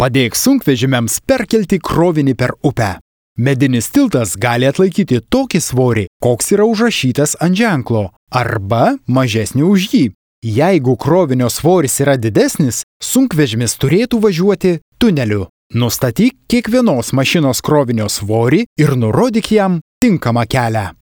Padėk sunkvežimiams perkelti krovinį per upę. Medinis tiltas gali atlaikyti tokį svorį, koks yra užrašytas ant ženklo, arba mažesnį už jį. Jeigu krovinio svoris yra didesnis, sunkvežimis turėtų važiuoti tuneliu. Nustatyk kiekvienos mašinos krovinio svorį ir nurodyk jam tinkamą kelią.